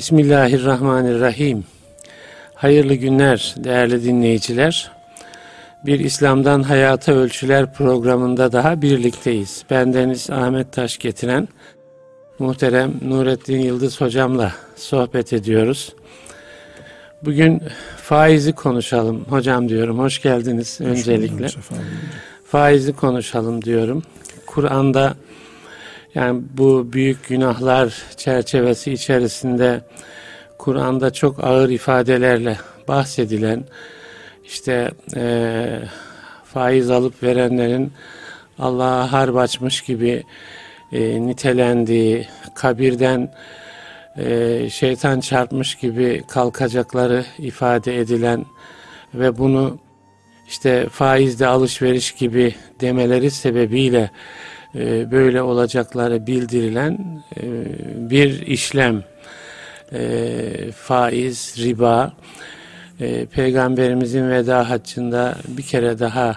Bismillahirrahmanirrahim. Hayırlı günler değerli dinleyiciler. Bir İslam'dan Hayata Ölçüler programında daha birlikteyiz. Bendeniz Ahmet Taş getiren muhterem Nurettin Yıldız hocamla sohbet ediyoruz. Bugün faizi konuşalım hocam diyorum. Hoş geldiniz öncelikle. Faizi konuşalım diyorum. Kur'an'da yani bu büyük günahlar çerçevesi içerisinde Kur'an'da çok ağır ifadelerle bahsedilen işte e, faiz alıp verenlerin Allah'a harp açmış gibi e, nitelendiği, kabirden e, şeytan çarpmış gibi kalkacakları ifade edilen ve bunu işte faizde alışveriş gibi demeleri sebebiyle e, böyle olacakları bildirilen e, bir işlem. E, faiz, riba. Peygamberimizin veda haccında bir kere daha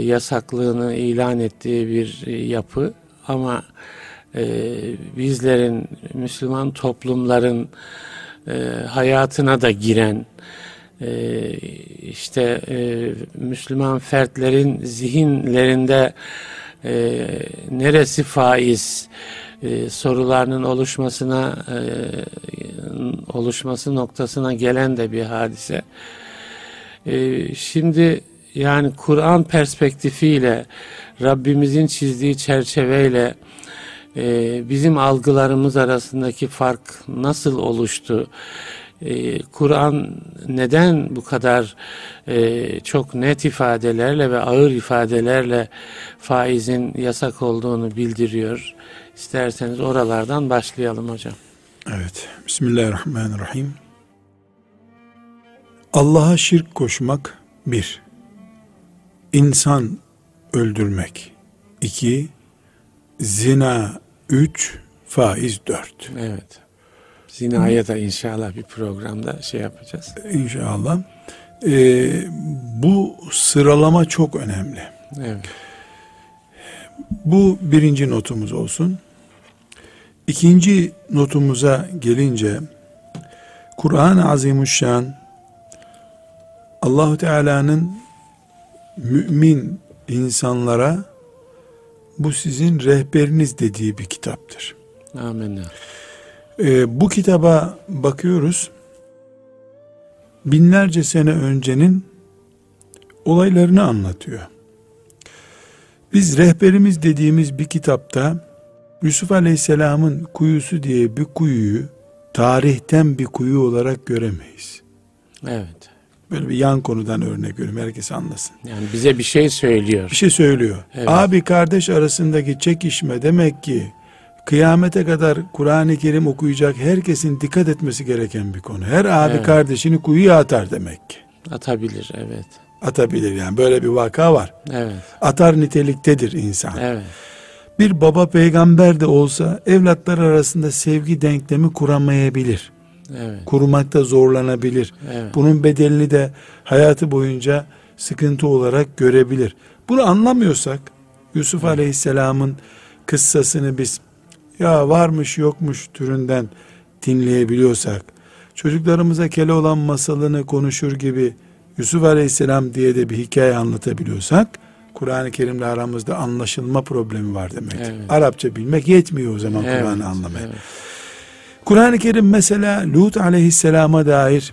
yasaklığını ilan ettiği bir yapı. Ama bizlerin Müslüman toplumların hayatına da giren işte Müslüman fertlerin zihinlerinde e, neresi faiz e, sorularının oluşmasına e, oluşması noktasına gelen de bir hadise. E, şimdi yani Kur'an perspektifiyle Rabbimizin çizdiği çerçeveyle e, bizim algılarımız arasındaki fark nasıl oluştu? Ee, Kur'an neden bu kadar e, çok net ifadelerle ve ağır ifadelerle faizin yasak olduğunu bildiriyor. İsterseniz oralardan başlayalım hocam. Evet. Bismillahirrahmanirrahim. Allah'a şirk koşmak bir. İnsan öldürmek iki. Zina üç. Faiz dört. Evet. Zinaya da inşallah bir programda şey yapacağız. İnşallah. Ee, bu sıralama çok önemli. Evet. Bu birinci notumuz olsun. İkinci notumuza gelince Kur'an-ı Azimuşşan Allahu Teala'nın mümin insanlara bu sizin rehberiniz dediği bir kitaptır. Amin. Ee, bu kitaba bakıyoruz. Binlerce sene öncenin olaylarını anlatıyor. Biz rehberimiz dediğimiz bir kitapta Yusuf Aleyhisselam'ın kuyusu diye bir kuyuyu tarihten bir kuyu olarak göremeyiz. Evet. Böyle bir yan konudan örnek veriyorum herkes anlasın. Yani bize bir şey söylüyor. Bir şey söylüyor. Evet. Abi kardeş arasındaki çekişme demek ki kıyamete kadar Kur'an-ı Kerim okuyacak herkesin dikkat etmesi gereken bir konu. Her abi evet. kardeşini kuyuya atar demek ki. Atabilir evet. Atabilir yani böyle bir vaka var. Evet. Atar niteliktedir insan. Evet. Bir baba peygamber de olsa evlatlar arasında sevgi denklemi kuramayabilir. Evet. Kurmakta zorlanabilir. Evet. Bunun bedelini de hayatı boyunca sıkıntı olarak görebilir. Bunu anlamıyorsak Yusuf evet. Aleyhisselam'ın kıssasını biz ya varmış yokmuş türünden dinleyebiliyorsak, çocuklarımıza kele olan masalını konuşur gibi Yusuf Aleyhisselam diye de bir hikaye anlatabiliyorsak, Kur'an-ı Kerim'le aramızda anlaşılma problemi var demek. Evet. Arapça bilmek yetmiyor o zaman evet. Kur'an'ı anlamaya. Evet. Kur'an-ı Kerim mesela Lut Aleyhisselam'a dair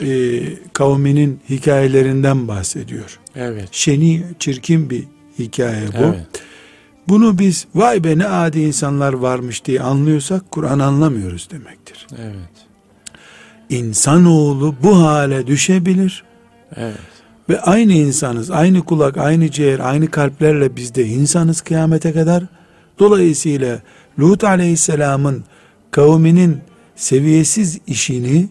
e, kavminin hikayelerinden bahsediyor. Evet. Şeni, çirkin bir hikaye bu. Evet. Bunu biz vay be ne adi insanlar varmış diye anlıyorsak Kur'an anlamıyoruz demektir. Evet. İnsanoğlu bu hale düşebilir. Evet. Ve aynı insanız, aynı kulak, aynı ciğer, aynı kalplerle biz de insanız kıyamete kadar. Dolayısıyla Lut aleyhisselamın kavminin seviyesiz işini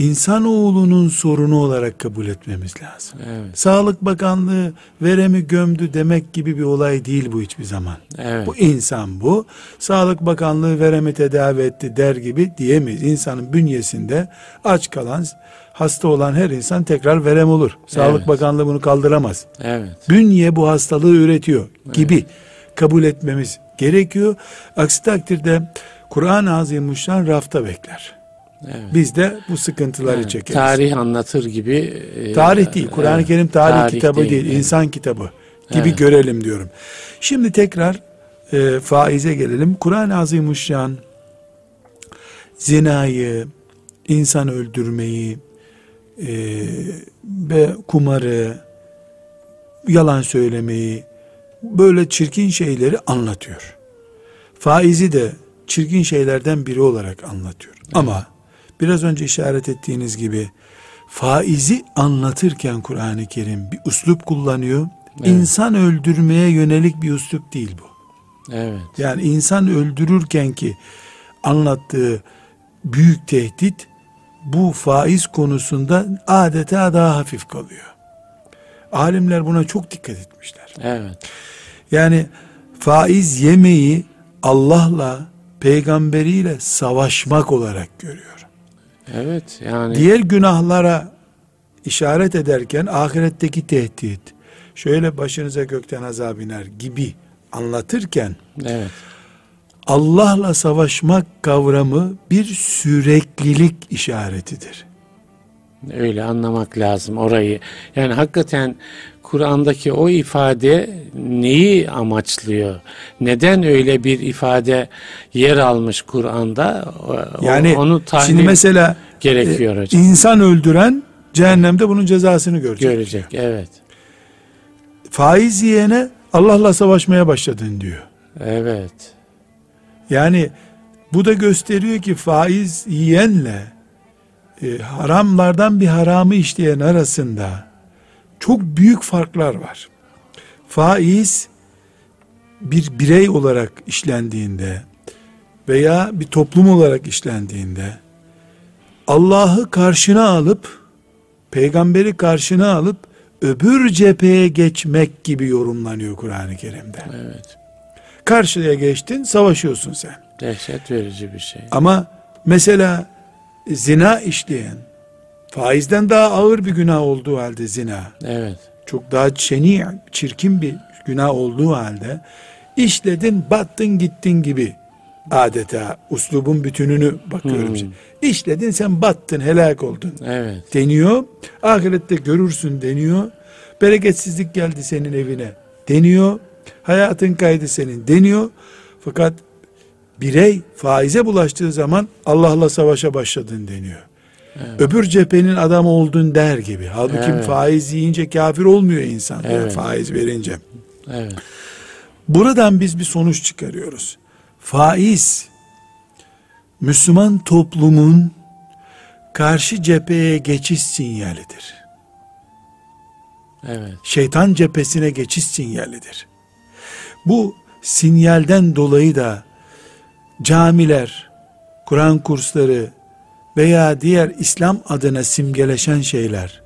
insanoğlunun sorunu olarak kabul etmemiz lazım. Evet. Sağlık Bakanlığı veremi gömdü demek gibi bir olay değil bu hiçbir zaman. Evet. Bu insan bu. Sağlık Bakanlığı veremi tedavi etti der gibi diyemeyiz. İnsanın bünyesinde aç kalan, hasta olan her insan tekrar verem olur. Sağlık evet. Bakanlığı bunu kaldıramaz. Evet. Bünye bu hastalığı üretiyor gibi evet. kabul etmemiz gerekiyor. Aksi takdirde Kur'an-ı Azimuşşan rafta bekler. Evet. Biz de bu sıkıntıları Evet, çekeriz. Tarih anlatır gibi. e, Tarih değil. Kur'an-ı evet, Kerim tarih, kitabı değil, evet. insan kitabı gibi Evet. görelim diyorum. Şimdi tekrar e, faize gelelim. Kur'an-ı Azimuşşan zinayı, insan öldürmeyi e, ve kumarı, yalan söylemeyi, böyle çirkin şeyleri anlatıyor. Faizi de çirkin şeylerden biri olarak anlatıyor. Ama biraz önce işaret ettiğiniz gibi faizi anlatırken Kur'an-ı Kerim bir uslup kullanıyor. Evet. İnsan öldürmeye yönelik bir uslup değil bu. Evet. Yani insan öldürürken ki anlattığı büyük tehdit bu faiz konusunda adeta daha hafif kalıyor. Alimler buna çok dikkat etmişler. Evet. Yani faiz yemeyi Allah'la peygamberiyle savaşmak olarak görüyor. Evet. Yani Diğer günahlara işaret ederken ahiretteki tehdit, şöyle başınıza gökten azap iner gibi anlatırken evet. Allah'la savaşmak kavramı bir süreklilik işaretidir. Öyle anlamak lazım orayı. Yani hakikaten Kur'an'daki o ifade neyi amaçlıyor? Neden öyle bir ifade yer almış Kur'an'da? Yani onu tahlil şimdi mesela gerekiyor e, hocam. insan öldüren cehennemde bunun cezasını görecek. Görecek. Evet. Faiz yiyene Allah'la savaşmaya başladın diyor. Evet. Yani bu da gösteriyor ki faiz yiyenle e, haramlardan bir haramı işleyen arasında çok büyük farklar var. Faiz bir birey olarak işlendiğinde veya bir toplum olarak işlendiğinde Allah'ı karşına alıp peygamberi karşına alıp öbür cepheye geçmek gibi yorumlanıyor Kur'an-ı Kerim'de. Evet. Karşıya geçtin, savaşıyorsun sen. Dehşet verici bir şey. Ama mesela zina işleyen, faizden daha ağır bir günah olduğu halde zina, Evet. çok daha şeni, çirkin bir günah olduğu halde, işledin, battın, gittin gibi adeta uslubun bütününü bakıyorum. Hmm. İşledin, sen battın, helak oldun Evet. deniyor. Ahirette görürsün deniyor. Bereketsizlik geldi senin evine deniyor. Hayatın kaydı senin deniyor. Fakat birey faize bulaştığı zaman Allah'la savaşa başladın deniyor. Öbür cephenin adamı oldun der gibi. Halbuki Evet. faiz yiyince kafir olmuyor insan. Evet. Faiz verince. Evet. Buradan biz bir sonuç çıkarıyoruz. Faiz Müslüman toplumun karşı cepheye geçiş sinyalidir. Evet. Şeytan cephesine geçiş sinyalidir. Bu sinyalden dolayı da camiler, Kur'an kursları veya diğer İslam adına simgeleşen şeyler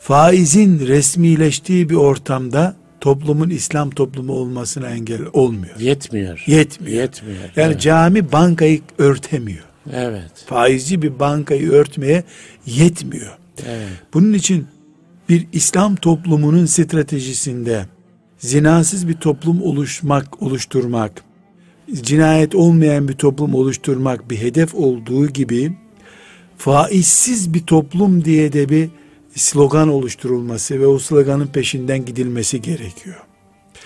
faizin resmileştiği bir ortamda toplumun İslam toplumu olmasına engel olmuyor. Yetmiyor. Yetmiyor. Yetmiyor. Yani evet. cami bankayı örtemiyor. evet. Faizci bir bankayı örtmeye yetmiyor. Evet. Bunun için bir İslam toplumunun stratejisinde zinasız bir toplum oluşmak, oluşturmak, cinayet olmayan bir toplum oluşturmak bir hedef olduğu gibi faizsiz bir toplum diye de bir slogan oluşturulması ve o sloganın peşinden gidilmesi gerekiyor.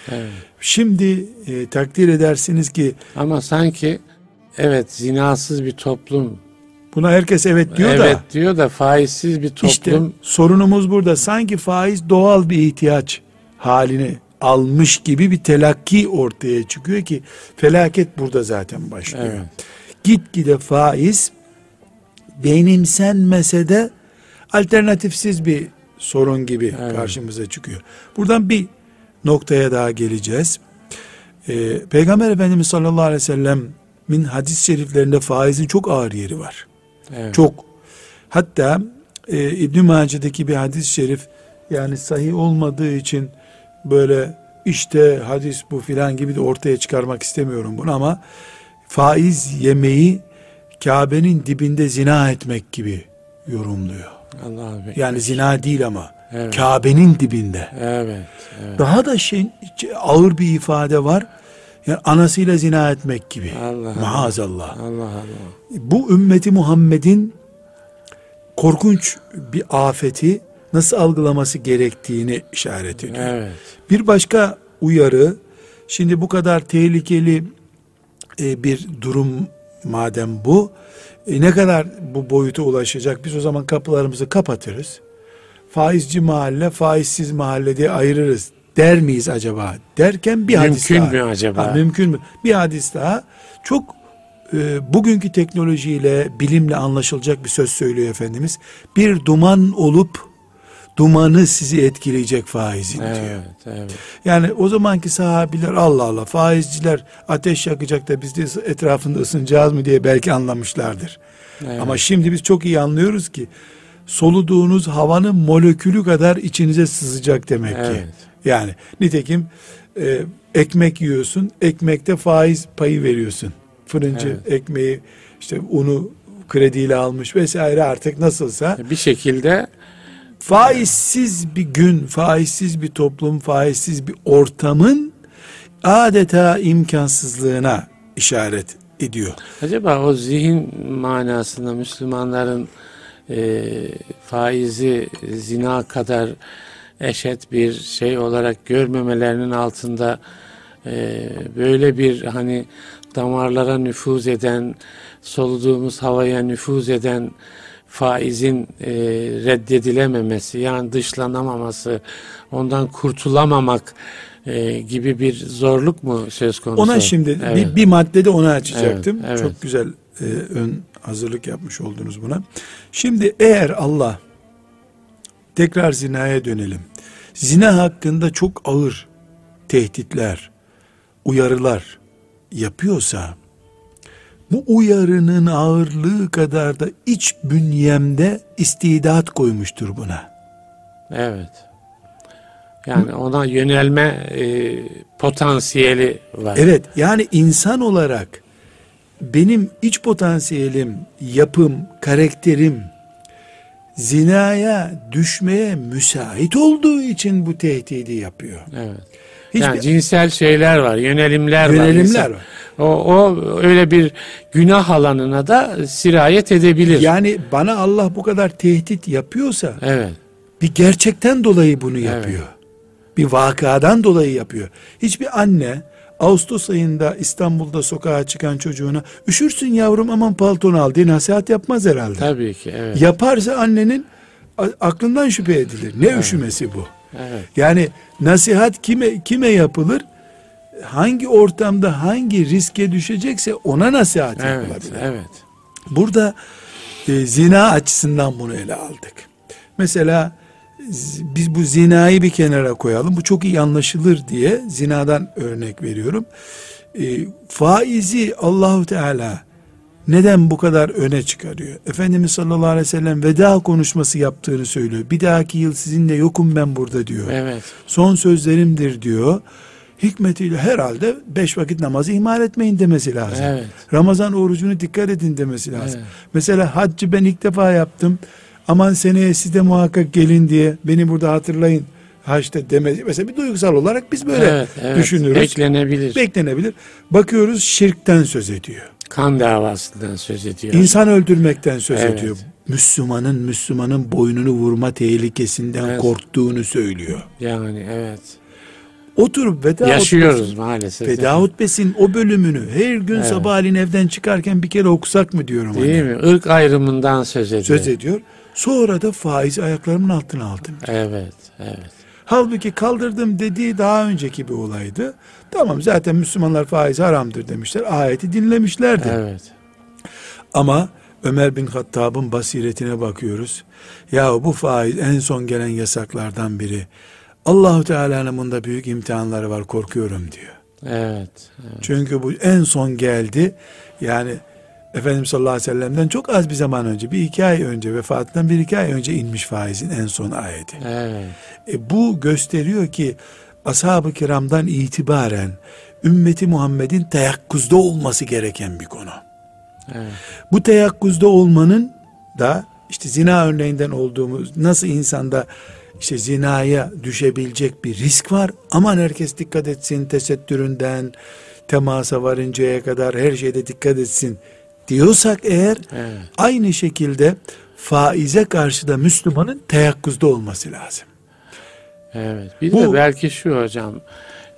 Evet. Şimdi e, takdir edersiniz ki Ama sanki evet zinasız bir toplum buna herkes evet diyor evet da diyor da faizsiz bir toplum İşte sorunumuz burada. Sanki faiz doğal bir ihtiyaç halini almış gibi bir telakki ortaya çıkıyor ki felaket burada zaten başlıyor. Evet. Gitgide faiz benimsenmese de alternatifsiz bir sorun gibi Evet. karşımıza çıkıyor. Buradan bir noktaya daha geleceğiz. Ee, Peygamber Efendimiz sallallahu aleyhi ve sellem'in hadis-i şeriflerinde faizin çok ağır yeri var. evet. Çok. Hatta e, İbn Mace'deki bir hadis-i şerif yani sahih olmadığı için böyle işte hadis bu filan gibi de ortaya çıkarmak istemiyorum bunu ama faiz yemeyi Kabe'nin dibinde zina etmek gibi yorumluyor. Allah abi. Yani zina değil ama Evet. Kabe'nin dibinde. Evet. Evet. Daha da şey ağır bir ifade var. Yani anasıyla zina etmek gibi. Allah Maazallah. Allah Allah. Bu ümmeti Muhammed'in korkunç bir afeti nasıl algılaması gerektiğini işaret ediyor. Evet. Bir başka uyarı, şimdi bu kadar tehlikeli e, bir durum madem bu, e, ne kadar bu boyuta ulaşacak? Biz o zaman kapılarımızı kapatırız. Faizci mahalle, faizsiz mahalle diye ayırırız der miyiz acaba? Derken bir hadis Mümkün daha. mü acaba? Ha, mümkün mü? Bir hadis daha. Çok e, bugünkü teknolojiyle, bilimle anlaşılacak bir söz söylüyor Efendimiz. Bir duman olup dumanı sizi etkileyecek faizin diyor. Evet, evet. Yani o zamanki sahabiler Allah Allah faizciler ateş yakacak da biz de etrafında ısınacağız mı diye belki anlamışlardır. Evet. Ama şimdi biz çok iyi anlıyoruz ki soluduğunuz havanın molekülü kadar içinize sızacak demek ki. Evet. Yani nitekim e, ekmek yiyorsun, ekmekte faiz payı veriyorsun. Fırıncı Evet. ekmeği işte unu krediyle almış vesaire artık nasılsa Bir şekilde faizsiz bir gün, faizsiz bir toplum, faizsiz bir ortamın adeta imkansızlığına işaret ediyor. acaba o zihin manasında Müslümanların e, faizi zina kadar eşit bir şey olarak görmemelerinin altında e, böyle bir hani damarlara nüfuz eden, soluduğumuz havaya nüfuz eden faizin e, reddedilememesi, yani dışlanamaması, ondan kurtulamamak e, gibi bir zorluk mu söz konusu? Ona şimdi Evet. bir, bir maddede onu açacaktım. Evet, evet. Çok güzel e, ön hazırlık yapmış oldunuz buna. Şimdi eğer Allah tekrar zinaya dönelim. Zina hakkında çok ağır tehditler, uyarılar yapıyorsa bu uyarının ağırlığı kadar da iç bünyemde istidat koymuştur buna. Evet. Yani ona yönelme e, potansiyeli var. Evet yani insan olarak benim iç potansiyelim, yapım, karakterim zinaya düşmeye müsait olduğu için bu tehdidi yapıyor. Evet. Hiçbir- yani cinsel şeyler var, yönelimler, var. Yönelimler var. O, o öyle bir günah alanına da sirayet edebilir. Yani bana Allah bu kadar tehdit yapıyorsa Evet. bir gerçekten dolayı bunu yapıyor. Bir vakadan dolayı yapıyor. Hiçbir anne Ağustos ayında İstanbul'da sokağa çıkan çocuğuna üşürsün yavrum aman paltonu al diye nasihat yapmaz herhalde. Tabii ki. Evet. Yaparsa annenin aklından şüphe edilir. Ne üşümesi bu? Evet. Yani nasihat kime kime yapılır? Hangi ortamda hangi riske düşecekse ona nasihat Evet. yapılabilir. Evet. Burada e, zina açısından bunu ele aldık. Mesela biz bu zinayı bir kenara koyalım. Bu çok iyi anlaşılır diye zinadan örnek veriyorum. E, faizi Allahu Teala neden bu kadar öne çıkarıyor? Efendimiz sallallahu aleyhi ve sellem veda konuşması yaptığını söylüyor. Bir dahaki yıl sizinle yokum ben burada diyor. Evet. Son sözlerimdir diyor. Hikmetiyle herhalde beş vakit namazı ihmal etmeyin demesi lazım. Evet. Ramazan orucunu dikkat edin demesi lazım. Evet. Mesela haccı ben ilk defa yaptım. Aman seneye siz de muhakkak gelin diye beni burada hatırlayın. Haçta deme. Mesela bir duygusal olarak biz böyle evet, evet. düşünürüz. Beklenebilir. Beklenebilir. Bakıyoruz şirkten söz ediyor. kan davasından söz ediyor. İnsan öldürmekten söz Evet. ediyor. Müslümanın Müslümanın boynunu vurma tehlikesinden Evet. korktuğunu söylüyor. Yani evet. Oturup veda Yaşıyoruz maalesef. Veda hutbesinin o bölümünü her gün Evet. sabahleyin evden çıkarken bir kere okusak mı diyorum. Değil hani. mi? Irk ayrımından söz ediyor. Söz ediyor. Sonra da faizi ayaklarımın altına aldım. Evet, evet. Halbuki kaldırdım dediği daha önceki bir olaydı. Tamam zaten Müslümanlar faiz haramdır demişler. Ayeti dinlemişlerdi. Evet. Ama Ömer bin Hattab'ın basiretine bakıyoruz. Ya bu faiz en son gelen yasaklardan biri. Allahu Teala'nın bunda büyük imtihanları var korkuyorum diyor. Evet. evet. Çünkü bu en son geldi. Yani Efendimiz sallallahu aleyhi ve sellem'den çok az bir zaman önce, bir iki ay önce, vefatından bir iki ay önce inmiş faizin en son ayeti. Evet. E bu gösteriyor ki ashab-ı kiramdan itibaren ümmeti Muhammed'in teyakkuzda olması gereken bir konu. Evet. Bu teyakkuzda olmanın da işte zina örneğinden olduğumuz nasıl insanda işte zinaya düşebilecek bir risk var. Aman herkes dikkat etsin tesettüründen, temasa varıncaya kadar her şeyde dikkat etsin diyorsak eğer Evet. aynı şekilde faize karşı da Müslümanın teyakkuzda olması lazım. Evet. Bir Bu- de belki şu hocam.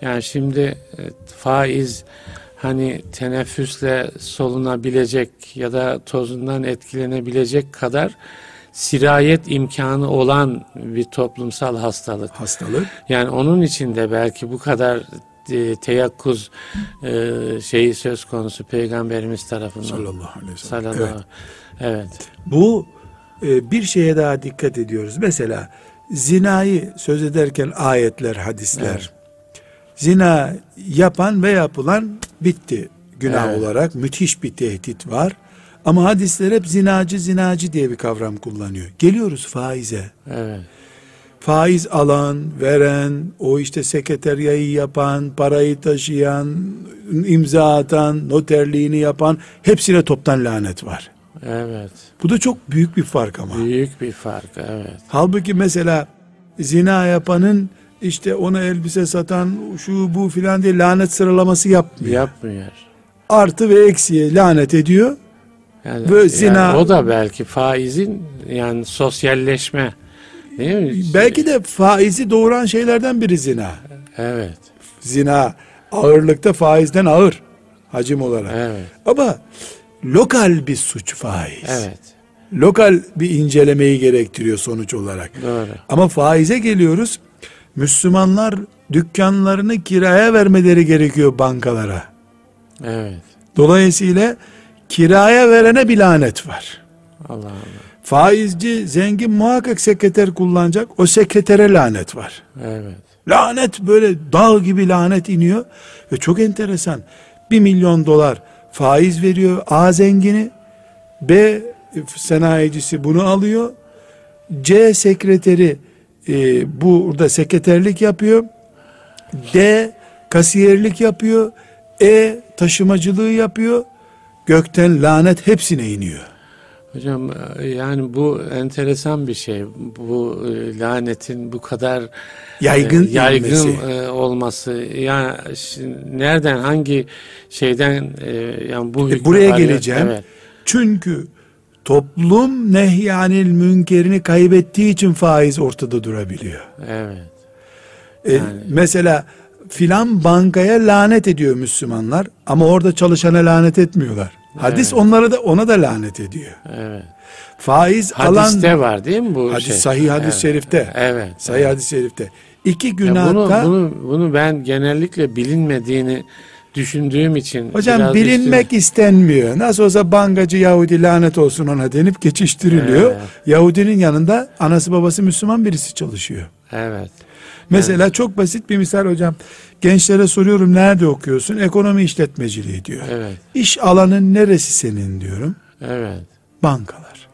Yani şimdi e, faiz hani teneffüsle solunabilecek ya da tozundan etkilenebilecek kadar sirayet imkanı olan bir toplumsal hastalık. Hastalık. Yani onun için de belki bu kadar e, teyakkuz e, şeyi söz konusu peygamberimiz tarafından. Sallallahu aleyhi ve sellem. Sallallahu. Evet. Evet. Bu e, bir şeye daha dikkat ediyoruz. Mesela zinayı söz ederken ayetler, hadisler. Evet. Zina yapan ve yapılan bitti günah Evet. olarak. Müthiş bir tehdit var. Ama hadisler hep zinacı zinacı diye bir kavram kullanıyor. Geliyoruz faize. Evet. Faiz alan, veren, o işte sekreteryayı yapan, parayı taşıyan, imza atan, noterliğini yapan hepsine toptan lanet var. Evet. Bu da çok büyük bir fark ama. Büyük bir fark. Evet. Halbuki mesela zina yapanın işte ona elbise satan şu bu filan diye lanet sıralaması yapmıyor. Yapmıyor. Artı ve eksiye lanet ediyor. Yani, Ve yani zina- o da belki faizin yani sosyalleşme değil mi? Belki de faizi doğuran şeylerden biri zina. Evet. Zina ağırlıkta faizden ağır hacim olarak. Evet. Ama lokal bir suç faiz. Evet. Lokal bir incelemeyi gerektiriyor sonuç olarak. Doğru. Ama faize geliyoruz. Müslümanlar dükkanlarını kiraya vermeleri gerekiyor bankalara. Evet. Dolayısıyla kiraya verene bir lanet var. Allah Allah. Faizci zengin muhakkak sekreter kullanacak. O sekretere lanet var. Evet. Lanet böyle dağ gibi lanet iniyor. Ve çok enteresan. Bir milyon dolar faiz veriyor A zengini. B sanayicisi bunu alıyor. C sekreteri e, burada sekreterlik yapıyor. D kasiyerlik yapıyor. E taşımacılığı yapıyor. Gökten lanet hepsine iniyor. Hocam e, yani bu enteresan bir şey. Bu e, lanetin bu kadar Yaygın e, yaygın e, olması. Yani şimdi nereden hangi şeyden e, yani bu E, buraya varıyor? geleceğim. Evet. Çünkü toplum nehyanil münkerini kaybettiği için faiz ortada durabiliyor. Evet. E, Yani- Mesela filan bankaya lanet ediyor Müslümanlar ama orada çalışana lanet etmiyorlar. Hadis Evet. onlara da ona da lanet ediyor. Evet. Faiz Hadiste alan var değil mi bu hadis şey? sahih hadis-i evet. şerifte. Evet. Sahih evet. hadis-i şerifte. İki günahta bunu, bunu, bunu ben genellikle bilinmediğini düşündüğüm için hocam bilinmek istenmiyor. Nasıl olsa bankacı Yahudi lanet olsun ona denip geçiştiriliyor. Evet. Yahudinin yanında anası babası Müslüman birisi çalışıyor. üstüne- Evet. Mesela çok basit bir misal hocam. Gençlere soruyorum nerede okuyorsun? Ekonomi işletmeciliği diyor. Evet. İş alanın neresi senin diyorum. Evet. Bankalar.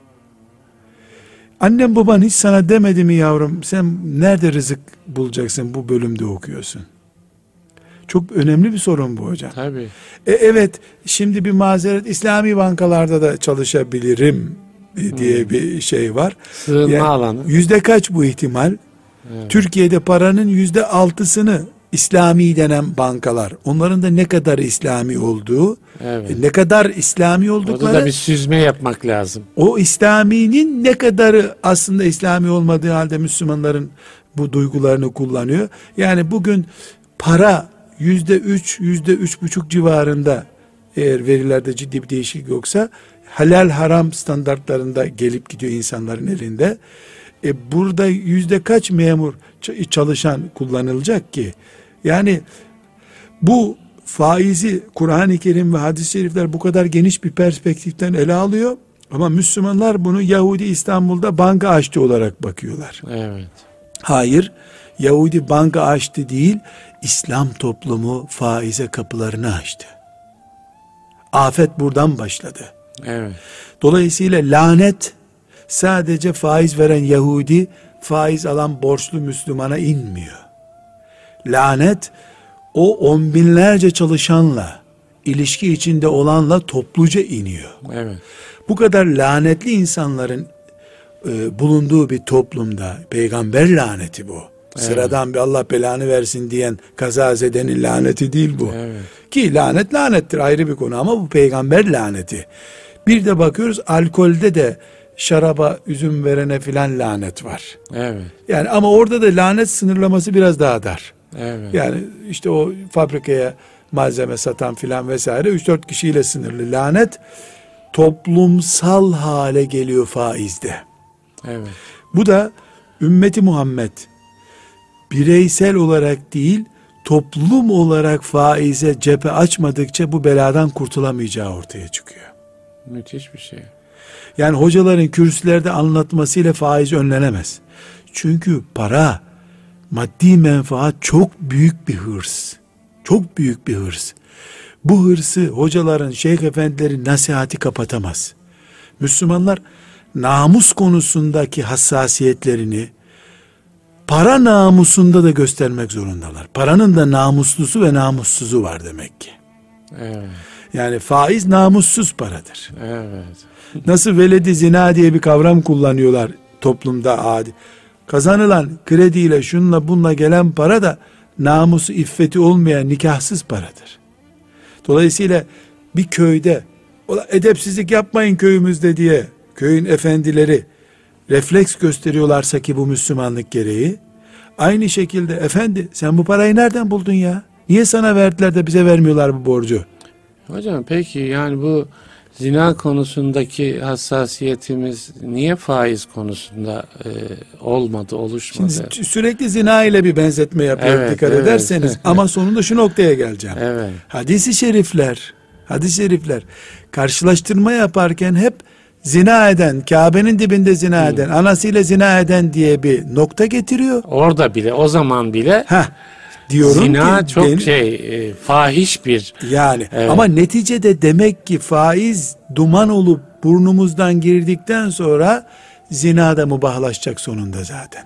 Annem baban hiç sana demedi mi yavrum sen nerede rızık bulacaksın bu bölümde okuyorsun. Çok önemli bir sorun bu hocam. Tabii. E, evet şimdi bir mazeret İslami bankalarda da çalışabilirim e, diye bir şey var. Sığınma Yani alanı. Yüzde kaç bu ihtimal? Evet. Türkiye'de paranın yüzde altısını İslami denen bankalar. Onların da ne kadar İslami olduğu, Evet. e, ne kadar İslami oldukları, Orada da bir süzme yapmak lazım. o İslami'nin ne kadarı aslında İslami olmadığı halde Müslümanların bu duygularını kullanıyor. Yani bugün para yüzde üç, yüzde üç buçuk civarında eğer verilerde ciddi bir değişiklik yoksa halal haram standartlarında gelip gidiyor insanların elinde. E burada yüzde kaç memur çalışan kullanılacak ki? Yani bu faizi Kur'an-ı Kerim ve hadis-i şerifler bu kadar geniş bir perspektiften ele alıyor. Ama Müslümanlar bunu Yahudi İstanbul'da banka açtı olarak bakıyorlar. Evet. Hayır, Yahudi banka açtı değil, İslam toplumu faize kapılarını açtı. Afet buradan başladı. Evet. Dolayısıyla lanet sadece faiz veren Yahudi, faiz alan borçlu Müslümana inmiyor. Lanet o on binlerce çalışanla, ilişki içinde olanla topluca iniyor. Evet. Bu kadar lanetli insanların e, bulunduğu bir toplumda, peygamber laneti bu. Sıradan bir Allah belanı versin diyen kazazedenin laneti değil bu. Evet. Ki lanet lanettir ayrı bir konu ama bu peygamber laneti. Bir de bakıyoruz alkolde de şaraba üzüm verene filan lanet var. Evet. Yani ama orada da lanet sınırlaması biraz daha dar. Evet. Yani işte o fabrikaya malzeme satan filan vesaire 3-4 kişiyle sınırlı lanet toplumsal hale geliyor faizde. Evet. Bu da ümmeti Muhammed bireysel olarak değil toplum olarak faize cephe açmadıkça bu beladan kurtulamayacağı ortaya çıkıyor. Müthiş bir şey. Yani hocaların kürsülerde anlatmasıyla faiz önlenemez. Çünkü para, maddi menfaat çok büyük bir hırs. Çok büyük bir hırs. Bu hırsı hocaların, şeyh efendilerin nasihati kapatamaz. Müslümanlar namus konusundaki hassasiyetlerini para namusunda da göstermek zorundalar. Paranın da namuslusu ve namussuzu var demek ki. Evet. Yani faiz namussuz paradır. Evet. Nasıl veledi zina diye bir kavram kullanıyorlar toplumda adi. Kazanılan krediyle şunla bununla gelen para da namusu iffeti olmayan nikahsız paradır. Dolayısıyla bir köyde "Ulan edepsizlik yapmayın köyümüzde diye köyün efendileri refleks gösteriyorlarsa ki bu Müslümanlık gereği aynı şekilde efendi sen bu parayı nereden buldun ya? Niye sana verdiler de bize vermiyorlar bu borcu? Hocam peki yani bu zina konusundaki hassasiyetimiz niye faiz konusunda e, olmadı, oluşmadı? Şimdi sürekli zina ile bir benzetme yapıyor Evet, dikkat evet. ederseniz ama sonunda şu noktaya geleceğim. Evet. Hadis-i şerifler, hadis-i şerifler karşılaştırma yaparken hep zina eden, Kabe'nin dibinde zina eden, anasıyla zina eden diye bir nokta getiriyor. Orada bile, o zaman bile Heh, diyorum zina ki çok ben- şey, e, fahiş bir yani Evet. ama neticede demek ki faiz duman olup burnumuzdan girdikten sonra zina da mubahlaşacak sonunda zaten.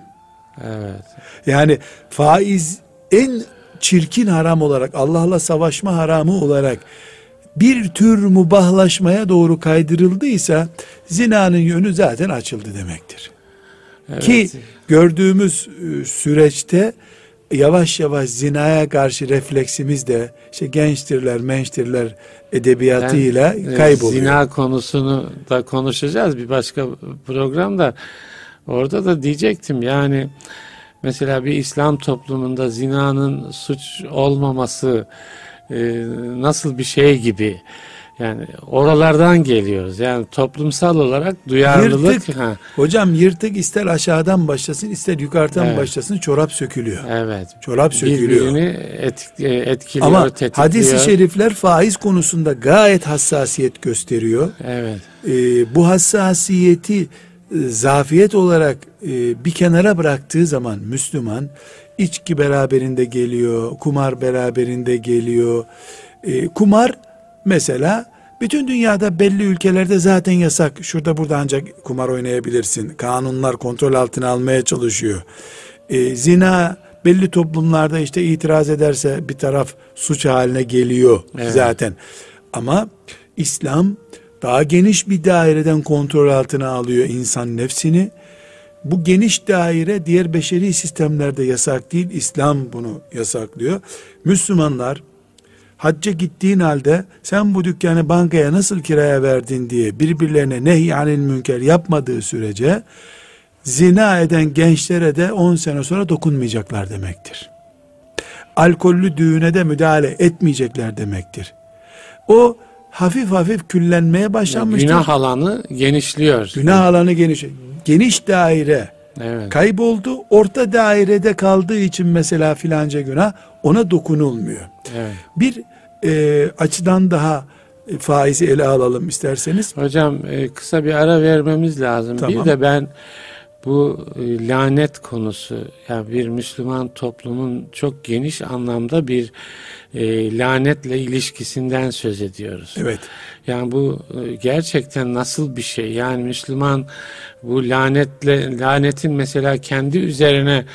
evet. Yani faiz en çirkin haram olarak Allah'la savaşma haramı olarak bir tür mubahlaşmaya doğru kaydırıldıysa zinanın yönü zaten açıldı demektir. evet. Ki gördüğümüz e, süreçte yavaş yavaş zinaya karşı refleksimiz de işte gençtirler, mençtirler edebiyatıyla Ben, e, kayboluyor. Zina konusunu da konuşacağız bir başka programda. Orada da diyecektim yani mesela bir İslam toplumunda zinanın suç olmaması e, nasıl bir şey gibi. Yani oralardan geliyoruz. Yani toplumsal olarak duyarlılık. Yırtık. Ha, Hocam yırtık ister aşağıdan başlasın ister yukarıdan Evet. başlasın çorap sökülüyor. evet. Çorap sökülüyor. Birbirini e, etkiliyor, Ama tetikliyor. hadisi şerifler faiz konusunda gayet hassasiyet gösteriyor. Evet. Ee, bu hassasiyeti e, zafiyet olarak e, bir kenara bıraktığı zaman Müslüman içki beraberinde geliyor, kumar beraberinde geliyor. E, kumar mesela bütün dünyada belli ülkelerde zaten yasak. Şurada burada ancak kumar oynayabilirsin. Kanunlar kontrol altına almaya çalışıyor. E, zina belli toplumlarda işte itiraz ederse bir taraf suç haline geliyor Evet. zaten. Ama İslam daha geniş bir daireden kontrol altına alıyor insan nefsini. Bu geniş daire diğer beşeri sistemlerde yasak değil. İslam bunu yasaklıyor. Müslümanlar hacca gittiğin halde sen bu dükkanı bankaya nasıl kiraya verdin diye birbirlerine nehyanil münker yapmadığı sürece zina eden gençlere de 10 sene sonra dokunmayacaklar demektir. Alkollü düğüne de müdahale etmeyecekler demektir. O hafif hafif küllenmeye başlanmıştır. Günah alanı genişliyor. Günah alanı geniş. Geniş daire Evet. kayboldu. Orta dairede kaldığı için mesela filanca günah ona dokunulmuyor. evet. Bir e, açıdan daha faizi ele alalım isterseniz. Hocam e, kısa bir ara vermemiz lazım. Tamam. Bir de ben bu e, lanet konusu yani bir Müslüman toplumun çok geniş anlamda bir e, lanetle ilişkisinden söz ediyoruz. Evet. Yani bu e, gerçekten nasıl bir şey? Yani Müslüman bu lanetle lanetin mesela kendi üzerine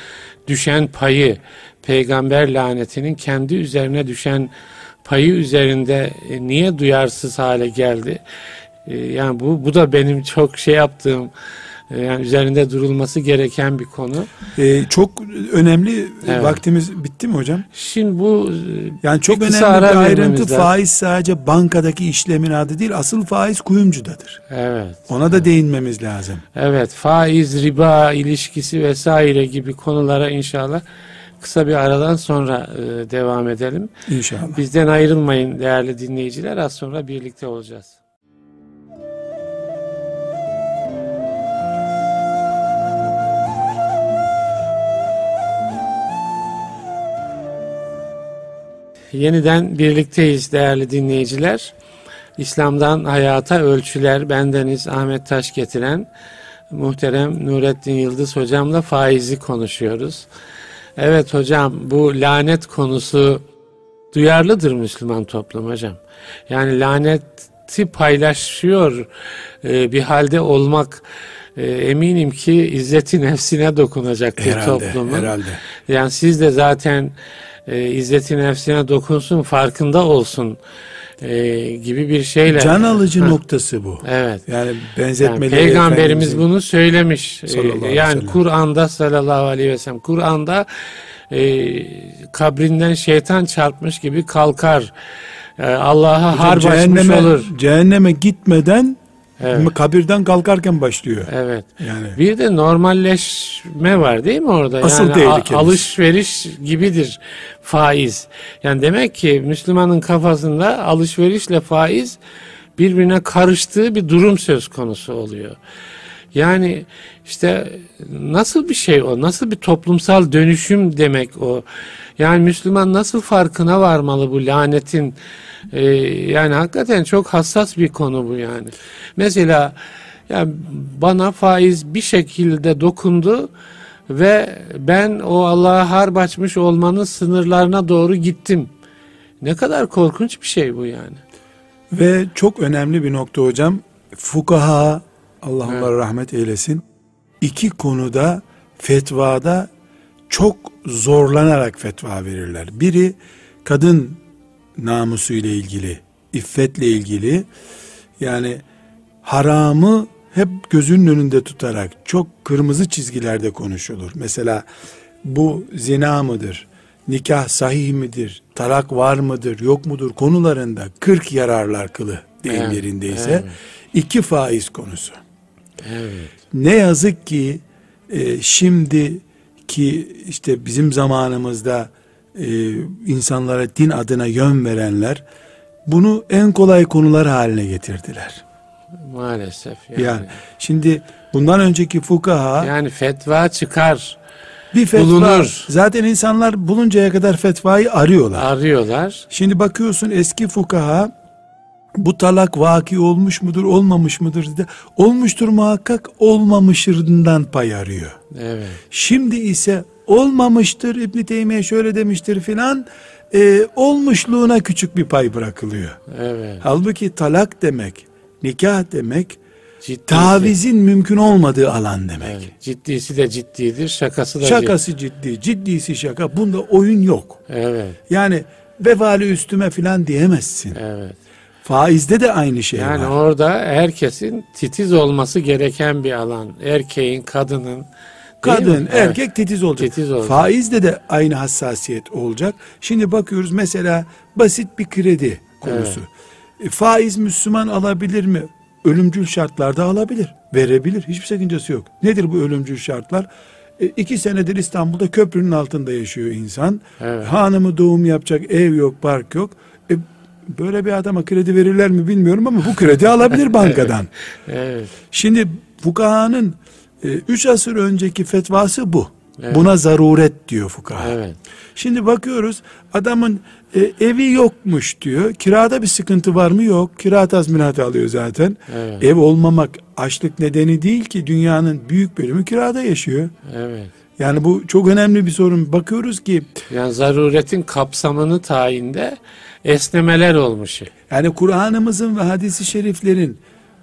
düşen payı peygamber lanetinin kendi üzerine düşen payı üzerinde e, niye duyarsız hale geldi? E, yani bu bu da benim çok şey yaptığım e, yani üzerinde durulması gereken bir konu. Ee, çok önemli Evet. vaktimiz bitti mi hocam? Şimdi bu Yani çok Bir önemli bir ayrıntı faiz sadece bankadaki işlemin adı değil asıl faiz kuyumcudadır. evet. Ona da değinmemiz lazım. Evet, faiz, riba ilişkisi vesaire gibi konulara inşallah kısa bir aradan sonra e, devam edelim. İnşallah. Bizden ayrılmayın değerli dinleyiciler. Az sonra birlikte olacağız. Yeniden birlikteyiz değerli dinleyiciler. İslam'dan hayata ölçüler bendeniz Ahmet Taş getiren muhterem Nurettin Yıldız hocamla faizi konuşuyoruz. Evet hocam bu lanet konusu duyarlıdır Müslüman toplum hocam. Yani laneti paylaşıyor e, bir halde olmak e, eminim ki izzeti nefsine dokunacaktır Herhalde, toplumun. herhalde. Yani siz de zaten e, izzeti nefsine dokunsun farkında olsun e, gibi bir şeyle. Can alıcı Ha, noktası bu. Evet. Yani Yani benzetmeleri Peygamberimiz Efendimizin- bunu söylemiş. Ee, Sallallahu yani. Kur'an'da sallallahu aleyhi ve sellem Kur'an'da e, kabrinden şeytan çarpmış gibi kalkar. E, Allah'a harp açmış olur. cehenneme gitmeden Evet. kabirden kalkarken başlıyor. Evet. Yani Bir de normalleşme var değil mi orada? Asıl yani tehlikemiz. alışveriş gibidir faiz. Yani demek ki Müslümanın kafasında alışverişle faiz birbirine karıştığı bir durum söz konusu oluyor. Yani işte nasıl bir şey o? Nasıl bir toplumsal dönüşüm demek o? Yani Müslüman nasıl farkına varmalı bu lanetin? Ee, yani hakikaten çok hassas bir konu bu yani. Mesela yani bana faiz bir şekilde dokundu ve ben o Allah'a harp açmış olmanın sınırlarına doğru gittim. Ne kadar korkunç bir şey bu yani. ve çok önemli bir nokta hocam. Fukaha Allah onlara rahmet eylesin. iki konuda fetvada çok zorlanarak fetva verirler. Biri kadın namusu ile ilgili, iffetle ilgili yani haramı hep gözünün önünde tutarak çok kırmızı çizgilerde konuşulur. Mesela bu zina mıdır? Nikah sahih midir? Talak var mıdır? Yok mudur? Konularında 40 yararlar kılı deyim Evet, yerindeyse evet. iki faiz konusu. Evet. Ne yazık ki e, şimdi ki işte bizim zamanımızda e, insanlara din adına yön verenler bunu en kolay konular haline getirdiler. Maalesef Yani, yani. şimdi bundan önceki fukaha Yani fetva çıkar, bir fetva bulunur. zaten insanlar buluncaya kadar fetvayı arıyorlar. arıyorlar. Şimdi bakıyorsun eski fukaha bu talak vaki olmuş mudur olmamış mıdır dedi. Olmuştur muhakkak olmamışından pay arıyor. Evet. Şimdi ise olmamıştır İbn Teymiye şöyle demiştir filan e, olmuşluğuna küçük bir pay bırakılıyor. Evet. Halbuki talak demek, nikah demek Ciddisi. tavizin mümkün olmadığı alan demek. Evet. Ciddisi de ciddidir, şakası da Şakası ciddi, ciddisi şaka. Bunda oyun yok. ciddi. Evet. Yani vebali üstüme filan diyemezsin. Evet. Faizde de aynı şey Yani var. orada herkesin titiz olması gereken bir alan. Erkeğin, kadının. Kadın, erkek titiz olacak. Titiz olacak. Faizde de aynı hassasiyet olacak. Şimdi bakıyoruz mesela basit bir kredi konusu. E, Faiz Müslüman alabilir mi? Ölümcül şartlarda alabilir. Verebilir. Hiçbir sakıncası yok. Nedir bu ölümcül şartlar? E, iki senedir İstanbul'da köprünün altında yaşıyor insan. Evet. Hanımı doğum yapacak ev yok, park yok. E, böyle bir adama kredi verirler mi bilmiyorum ama bu kredi alabilir bankadan. Evet. Şimdi fukahanın 3 asır önceki fetvası bu. Evet. Buna zaruret diyor fukaha. Evet. Şimdi bakıyoruz adamın e, evi yokmuş diyor. Kirada bir sıkıntı var mı? Yok. Kira tazminatı alıyor zaten. Evet. Ev olmamak açlık nedeni değil ki dünyanın büyük bölümü kirada yaşıyor. Evet. Yani bu çok önemli bir sorun. Bakıyoruz ki Yani zaruretin kapsamını tayinde esnemeler olmuş. yani Kur'an'ımızın ve hadisi şeriflerin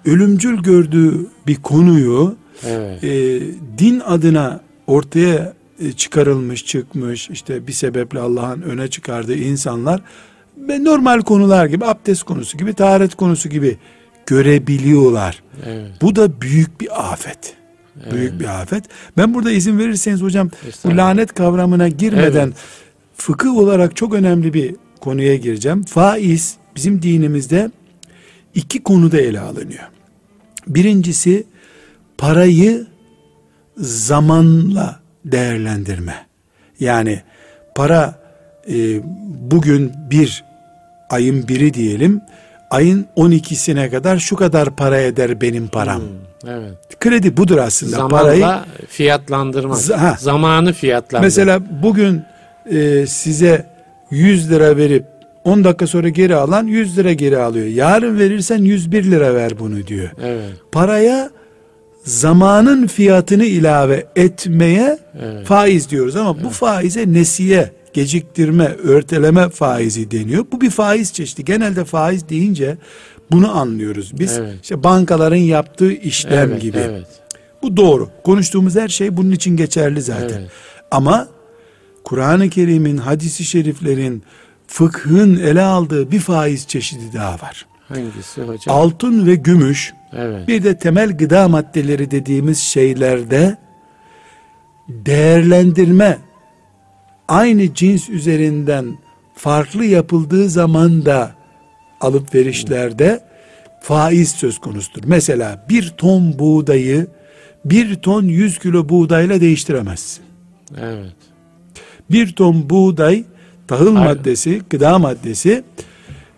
ölümcül gördüğü bir konuyu Evet. e, din adına ortaya e, çıkarılmış çıkmış işte bir sebeple Allah'ın öne çıkardığı insanlar ve normal konular gibi abdest konusu gibi taharet konusu gibi görebiliyorlar. Evet. Bu da büyük bir afet. Evet. Büyük bir afet. Ben burada izin verirseniz hocam bu lanet kavramına girmeden Evet. fıkıh olarak çok önemli bir konuya gireceğim. Faiz bizim dinimizde iki konuda ele alınıyor. Birincisi parayı zamanla değerlendirme. Yani para e, bugün bir ayın biri diyelim ayın 12'sine kadar şu kadar para eder benim param. Evet. Kredi budur aslında. Zamanla Parayı fiyatlandırmak. Ha. Zamanı fiyatlandırmak. mesela bugün e, size 100 lira verip 10 dakika sonra geri alan 100 lira geri alıyor. Yarın verirsen 101 lira ver bunu diyor. Evet. Paraya zamanın fiyatını ilave etmeye Evet. faiz diyoruz ama bu faize nesiye, geciktirme, örteleme faizi deniyor. Bu bir faiz çeşidi. Genelde faiz deyince bunu anlıyoruz. Biz Evet. işte bankaların yaptığı işlem evet, gibi. Evet. Bu doğru. Konuştuğumuz her şey bunun için geçerli zaten. Evet. Ama Kur'an-ı Kerim'in, hadisi şeriflerin, fıkhın ele aldığı bir faiz çeşidi daha var. Hangisi hocam? Altın ve gümüş evet. bir de temel gıda maddeleri dediğimiz şeylerde değerlendirme aynı cins üzerinden farklı yapıldığı zaman da alıp verişlerde faiz söz konusudur. Mesela bir ton buğdayı bir ton 100 kilo buğdayla değiştiremezsin. Evet. Bir ton buğday tahıl Aynen. maddesi, gıda maddesi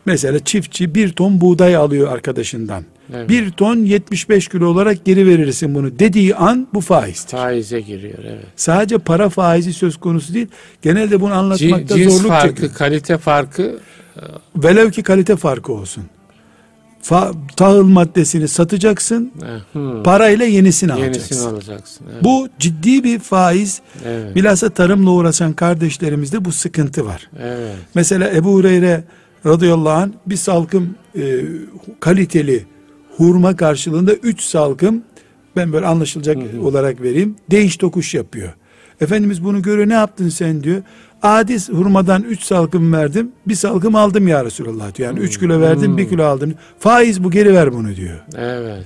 mesela çiftçi bir ton buğday alıyor arkadaşından. Evet. Bir ton 75 kilo olarak geri verirsin bunu dediği an bu faizdir. Faize giriyor. Evet. Sadece para faizi söz konusu değil. Genelde bunu anlatmakta cins zorluk farkı, çekiyor. kalite farkı Velev ki kalite farkı olsun. Fa- tahıl maddesini satacaksın, hı, parayla yenisini, alacaksın. yenisini alacaksın. Evet. Bu ciddi bir faiz. evet. Bilhassa tarımla uğraşan kardeşlerimizde bu sıkıntı var. evet. Mesela Ebu Hureyre radıyallahu anh bir salkım e, kaliteli hurma karşılığında üç salkım ben böyle anlaşılacak olarak vereyim değiş tokuş yapıyor. Efendimiz bunu görüyor ne yaptın sen diyor. Adi hurmadan üç salkım verdim bir salkım aldım ya Resulallah diyor. Yani üç kilo verdim bir kilo aldım. Faiz bu geri ver bunu diyor. Evet.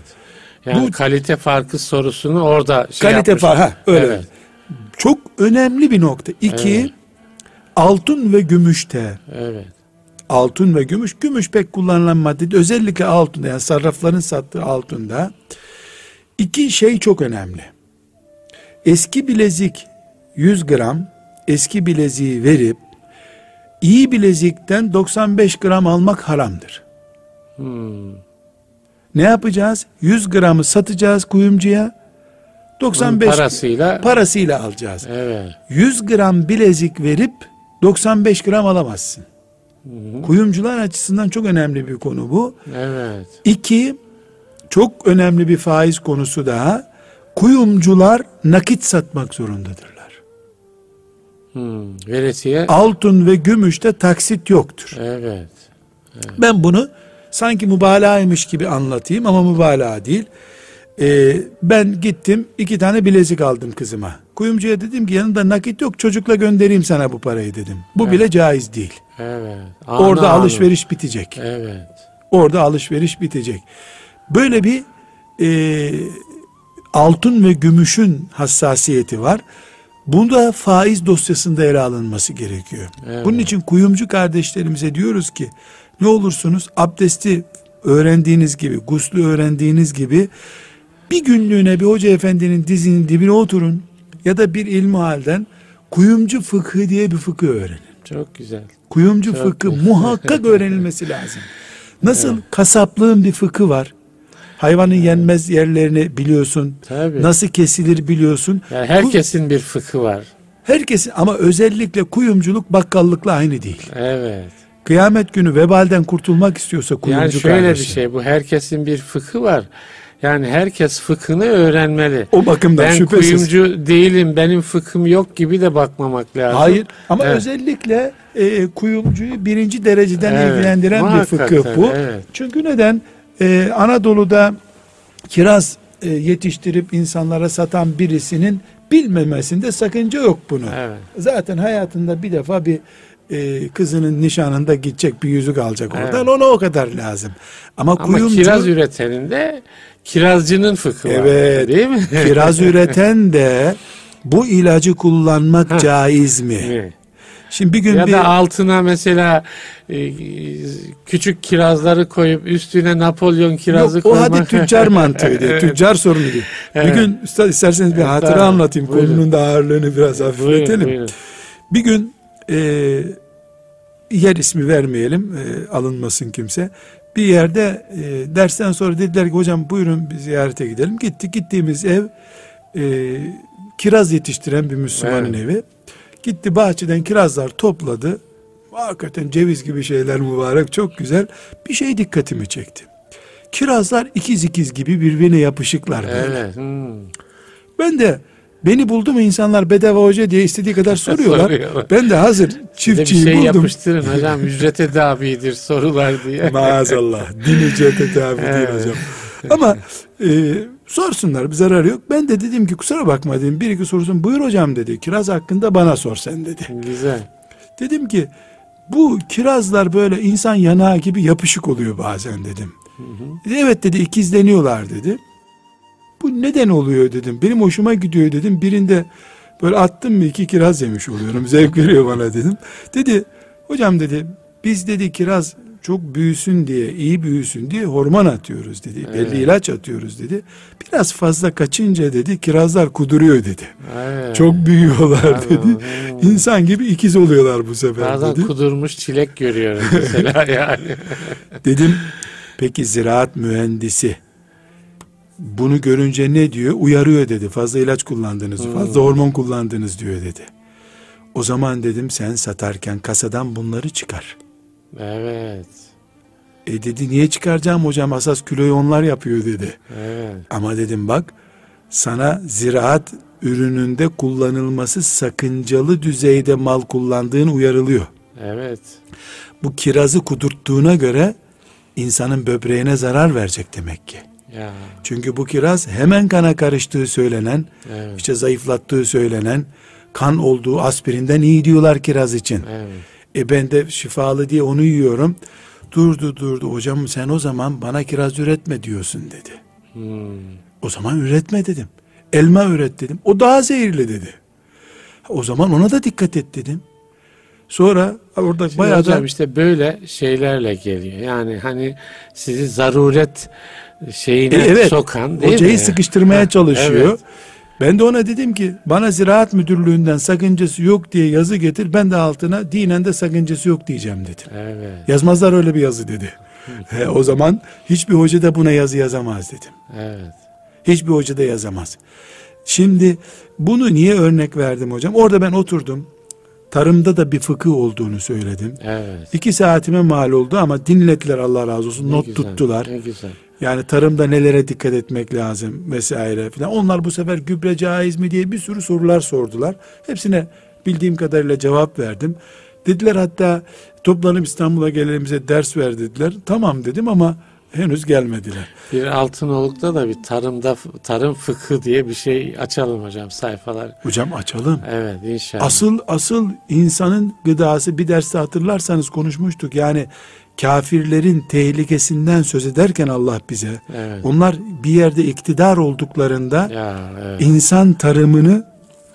Yani Bu- kalite farkı sorusunu orada şey Kalite farkı öyle. Evet. Çok önemli bir nokta. İki Evet. altın ve gümüşte Evet. altın ve gümüş. Gümüş pek kullanılan madde özellikle altında yani sarrafların sattığı altında. İki şey çok önemli. Eski bilezik 100 gram eski bileziği verip iyi bilezikten 95 gram almak haramdır. Hmm. Ne yapacağız? 100 gramı satacağız kuyumcuya. 95 parasıyla parasıyla alacağız. evet. 100 gram bilezik verip 95 gram alamazsın. Kuyumcular açısından çok önemli bir konu bu. Evet. İki, çok önemli bir faiz konusu daha. Kuyumcular nakit satmak zorundadırlar. Hmm. Veresiye Altın ve gümüşte taksit yoktur. evet. Ben bunu sanki mübalağaymış gibi anlatayım ama mübalağa değil. Ee, ben gittim iki tane bilezik aldım kızıma. Kuyumcuya dedim ki yanında nakit yok çocukla göndereyim sana bu parayı dedim. Bu Evet. bile caiz değil. Evet. Orada Anı anı. alışveriş bitecek. Evet. Orada alışveriş bitecek. Böyle bir e, altın ve gümüşün hassasiyeti var. Bunda faiz dosyasında ele alınması gerekiyor. Evet. Bunun için kuyumcu kardeşlerimize diyoruz ki ne olursunuz abdesti öğrendiğiniz gibi, guslü öğrendiğiniz gibi bir günlüğüne bir hoca efendinin dizinin dibine oturun ya da bir ilmi halden kuyumcu fıkhı diye bir fıkıh öğrenin. Çok güzel. Kuyumcu Çok fıkhı güzel. muhakkak öğrenilmesi lazım. Nasıl kasaplığın bir fıkhı var. Hayvanın yenmez yerlerini biliyorsun. Tabii. Nasıl kesilir biliyorsun. Yani herkesin bir fıkhı var. Herkesin ama özellikle kuyumculuk bakkallıkla aynı değil. Evet. Kıyamet günü vebalden kurtulmak istiyorsa kuyumcu Yani şöyle kardeşi, bir şey bu herkesin bir fıkhı var. Yani herkes fıkhını öğrenmeli. O bakımdan ben şüphesiz. kuyumcu değilim benim fıkhım yok gibi de bakmamak lazım. Hayır ama Evet. özellikle e, kuyumcuyu birinci dereceden Evet, ilgilendiren bir muhakkak fıkıh tabii, bu. evet. Çünkü neden? E, Anadolu'da kiraz e, yetiştirip insanlara satan birisinin bilmemesinde sakınca yok bunu. Evet. Zaten hayatında bir defa bir e, kızının nişanında gidecek bir yüzük alacak oradan. Ona o kadar lazım. Ama, Ama kuyumcu kiraz üretenin de kirazcının fıkhı var. Evet. Değil mi? kiraz üreten de bu ilacı kullanmak caiz mi? Şimdi bir gün ya bir da altına mesela e, küçük kirazları koyup üstüne Napolyon kirazı Yok, o koymak. hadi tüccar mantığı değil. Evet. Tüccar sorunu değil. Bir Evet. gün üstad isterseniz bir Evet, hatıra tamam. anlatayım. Buyurun. Konunun da ağırlığını biraz hafifletelim. Buyurun, buyurun. Bir gün e, yer ismi vermeyelim e, alınmasın kimse. Bir yerde e, dersten sonra dediler ki hocam buyurun bir ziyarete gidelim. Gittik gittiğimiz ev e, kiraz yetiştiren bir Müslümanın Evet. evi. Gitti bahçeden kirazlar topladı. Hakikaten ceviz gibi şeyler mübarek çok güzel. Bir şey dikkatimi çekti. Kirazlar ikiz ikiz gibi birbirine yapışıklar böyle. Evet. hmm. Ben de beni buldu mu insanlar bedava hoca diye istediği kadar soruyorlar. Soruyorlar. Ben de hazır Size bir çiftçiyi şey buldum. yapıştırın hocam ücrete tabidir sorular diye. Maazallah. Din ücrete tabi değil Evet. hocam. Ama e, sorsunlar bir zararı yok. Ben de dedim ki kusura bakma dedim. Bir iki sorsun buyur hocam dedi. Kiraz hakkında bana sor sen dedi. Güzel. Dedim ki bu kirazlar böyle insan yanağı gibi yapışık oluyor bazen dedim. Dedi, evet dedi ikizleniyorlar dedi. Bu neden oluyor dedim. Benim hoşuma gidiyor dedim. Birinde böyle attım mı iki kiraz yemiş oluyorum. Zevk veriyor bana dedim. Dedi hocam dedi biz dedi kiraz çok büyüsün diye iyi büyüsün diye hormon atıyoruz dedi. Evet. Belli ilaç atıyoruz dedi. Biraz fazla kaçınca dedi kirazlar kuduruyor dedi. Evet. Çok büyüyorlar Tamam. dedi. Hmm. İnsan gibi ikiz oluyorlar bu sefer Bazen dedi. kudurmuş çilek görüyorum mesela yani. Dedim peki ziraat mühendisi bunu görünce ne diyor? Uyarıyor dedi. Fazla ilaç kullandınız, Hmm. fazla hormon kullandınız diyor dedi. O zaman dedim sen satarken kasadan bunları çıkar. Evet. E dedi niye çıkaracağım hocam asas kiloyu onlar yapıyor dedi. Evet. Ama dedim bak sana ziraat ürününde kullanılması sakıncalı düzeyde mal kullandığın uyarılıyor. Evet. Bu kirazı kudurttuğuna göre insanın böbreğine zarar verecek demek ki. Ya. Çünkü bu kiraz hemen kana karıştığı söylenen, Evet. işte zayıflattığı söylenen, kan olduğu aspirinden iyi diyorlar kiraz için. Evet. E ben de şifalı diye onu yiyorum. Durdu durdu hocam sen o zaman bana kiraz üretme diyorsun dedi. Hmm. O zaman üretme dedim. Elma üret dedim. O daha zehirli dedi. O zaman ona da dikkat et dedim. Sonra orada Şimdi bayağı hocam da işte böyle şeylerle geliyor. Yani hani sizi zaruret şeyine E, evet. sokan değil hocayı mi? sıkıştırmaya Ha, çalışıyor. evet. Ben de ona dedim ki bana ziraat müdürlüğünden sakıncası yok diye yazı getir. Ben de altına dinen de sakıncası yok diyeceğim dedim. Evet. Yazmazlar öyle bir yazı dedi. He, o zaman hiçbir hoca da buna yazı yazamaz dedim. Evet. Hiçbir hoca da yazamaz. Şimdi bunu niye örnek verdim hocam? Orada ben oturdum. Tarımda da bir fıkıh olduğunu söyledim. Evet. İki saatime mal oldu ama dinlediler Allah razı olsun. Ne Not güzel, tuttular. Ne güzel. Yani tarımda nelere dikkat etmek lazım vesaire filan. Onlar bu sefer gübre caiz mi diye bir sürü sorular sordular. Hepsine bildiğim kadarıyla cevap verdim. Dediler hatta toplanıp İstanbul'a gelelim bize ders ver dediler. Tamam dedim ama henüz gelmediler. Bir Altınoluk'ta da bir tarımda tarım fıkhı diye bir şey açalım hocam sayfalar. Hocam açalım. Evet inşallah. Asıl asıl insanın gıdası bir derste hatırlarsanız konuşmuştuk. Yani kafirlerin tehlikesinden söz ederken Allah bize Evet. onlar bir yerde iktidar olduklarında Ya evet. insan tarımını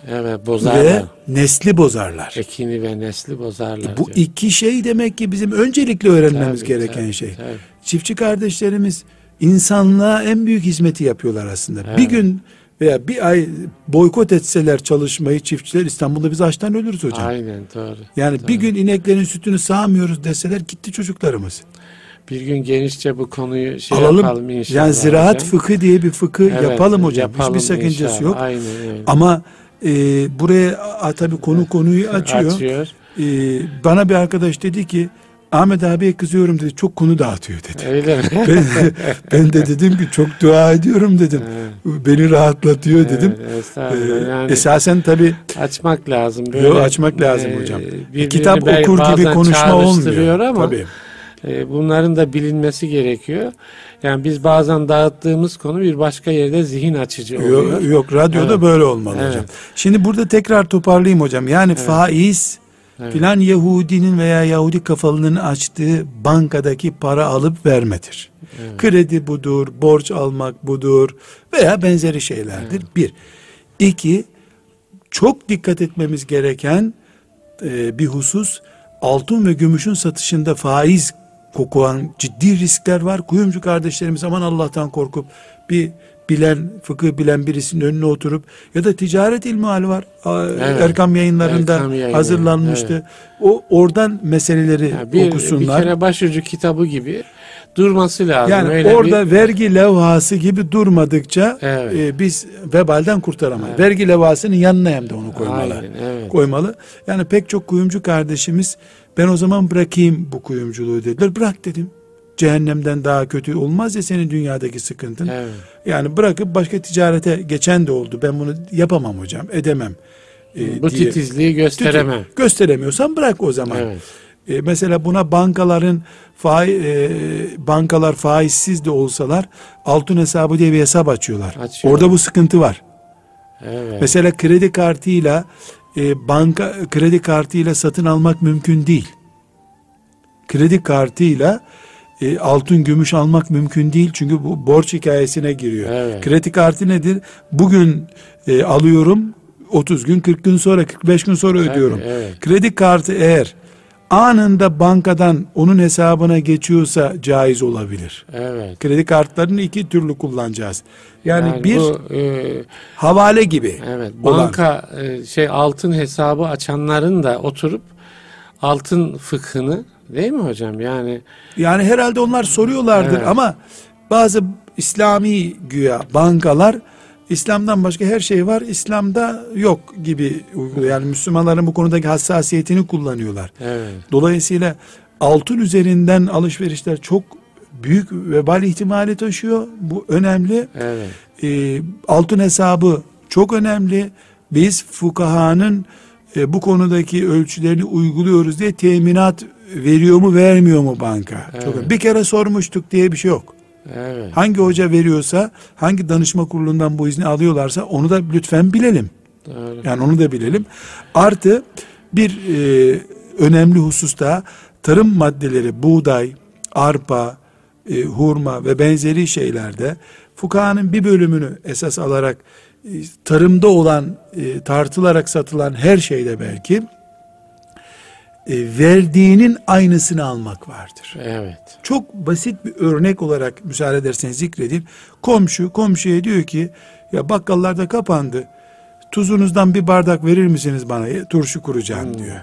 Evet ve bozarlar. nesli bozarlar. Ekini ve nesli bozarlar. Bu diyor. iki şey demek ki bizim öncelikle öğrenmemiz Tabii, gereken tabii, şey. tabii. Çiftçi kardeşlerimiz insanlığa en büyük hizmeti yapıyorlar aslında. Evet. Bir gün veya bir ay boykot etseler çalışmayı çiftçiler İstanbul'da biz açtan ölürüz hocam. Aynen doğru. Yani Doğru. bir gün ineklerin sütünü sağmıyoruz deseler gitti çocuklarımız. Bir gün genişçe bu konuyu şey Alalım. yapalım inşallah. Yani ziraat hocam. fıkhı diye bir fıkıh Evet, yapalım hocam. yapalım Hiçbir sakıncası inşallah. yok. Aynen öyle. Ama e, buraya a, tabii konu konuyu açıyor. Açıyor. E, bana bir arkadaş dedi ki Ahmet abiye kızıyorum dedi. Çok konu dağıtıyor dedi. Öyle mi? ben, ben de dedim ki çok dua ediyorum dedim. Beni rahatlatıyor dedim. Evet, estağfurullah. Ee, yani esasen tabii açmak lazım. Böyle, Yo, açmak lazım hocam. birbirini kitap okur gibi konuşma olmuyor. Ama Tabii. e, bunların da bilinmesi gerekiyor. Yani biz bazen dağıttığımız konu bir başka yerde zihin açıcı oluyor. Yok, yok radyoda Evet. böyle olmalı Evet. hocam. Şimdi burada tekrar toparlayayım hocam. Yani faiz evet. filan Yahudinin veya Yahudi kafalının açtığı bankadaki para alıp vermedir. Evet. Kredi budur, borç almak budur veya benzeri şeylerdir. Evet. Bir. İki, çok dikkat etmemiz gereken e, bir husus altın ve gümüşün satışında faiz kokulan ciddi riskler var. Kuyumcu kardeşlerimiz aman Allah'tan korkup bir bilen, fıkıh bilen birisinin önüne oturup ya da ticaret ilmihali var. Evet. Erkam yayınlarında Erkam yayını. hazırlanmıştı. Evet. O oradan meseleleri yani bir, okusunlar. Bir kere başucu kitabı gibi durması lazım. Yani Öyle orada bir... vergi levhası gibi durmadıkça evet. e, biz vebalden kurtaramayız. Evet. Vergi levhasının yanına hem de onu koymalı. Aynen, evet. Koymalı. Yani pek çok kuyumcu kardeşimiz ben o zaman bırakayım bu kuyumculuğu dediler. Bırak dedim. Cehennemden daha kötü olmaz ya senin dünyadaki sıkıntın. Evet. Yani bırakıp başka ticarete geçen de oldu. Ben bunu yapamam hocam, edemem. E, bu diye. titizliği gösteremem. Titiz, gösteremiyorsan bırak o zaman. Evet. E, mesela buna bankaların faiz, e, bankalar faizsiz de olsalar altın hesabı diye bir hesap açıyorlar. Açıyorlar. Orada bu sıkıntı var. Evet. Mesela kredi kartıyla e, banka kredi kartıyla satın almak mümkün değil. Kredi kartıyla e, altın gümüş almak mümkün değil çünkü bu borç hikayesine giriyor. Evet. Kredi kartı nedir? Bugün e, alıyorum 30 gün 40 gün sonra 45 gün sonra ödüyorum. Evet, evet. Kredi kartı eğer anında bankadan onun hesabına geçiyorsa caiz olabilir. Evet. Kredi kartlarını iki türlü kullanacağız. Yani, yani bir bu, e, havale gibi. Evet. Banka e, şey altın hesabı açanların da oturup altın fıkhını değil mi hocam? Yani yani herhalde onlar soruyorlardır evet. ama bazı İslami güya bankalar İslam'dan başka her şey var, İslam'da yok gibi yani Müslümanların bu konudaki hassasiyetini kullanıyorlar. Evet. Dolayısıyla altın üzerinden alışverişler çok büyük vebal ihtimali taşıyor. Bu önemli. Evet. Ee, altın hesabı çok önemli. Biz fukahanın e, bu konudaki ölçülerini uyguluyoruz diye teminat veriyor mu vermiyor mu banka? Evet. Çok, bir kere sormuştuk diye bir şey yok. Evet. Hangi hoca veriyorsa, hangi danışma kurulundan bu izni alıyorlarsa onu da lütfen bilelim. Doğru. Yani onu da bilelim. Artı bir e, önemli hususta tarım maddeleri, buğday, arpa, e, hurma ve benzeri şeylerde fukahanın bir bölümünü esas alarak e, tarımda olan e, tartılarak satılan her şeyde belki e, verdiğinin aynısını almak vardır. Evet. Çok basit bir örnek olarak müsaade ederseniz zikredeyim. Komşu komşuya diyor ki ya bakkallarda kapandı. Tuzunuzdan bir bardak verir misiniz bana? Turşu kuracağım hmm. diyor.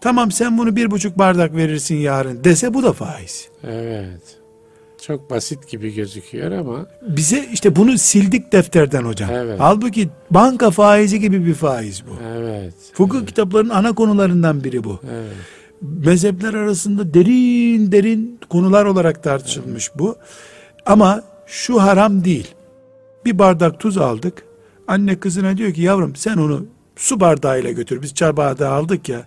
Tamam sen bunu bir buçuk bardak verirsin yarın dese bu da faiz. Evet. Çok basit gibi gözüküyor ama. Bize işte bunu sildik defterden hocam. Evet. Halbuki banka faizi gibi bir faiz bu. Evet. Fıkıh evet. kitaplarının ana konularından biri bu. Evet. Mezhepler arasında derin derin konular olarak tartışılmış evet. bu. Ama şu haram değil. Bir bardak tuz aldık. Anne kızına diyor ki yavrum sen onu su bardağıyla götür. Biz çay bardağı aldık ya.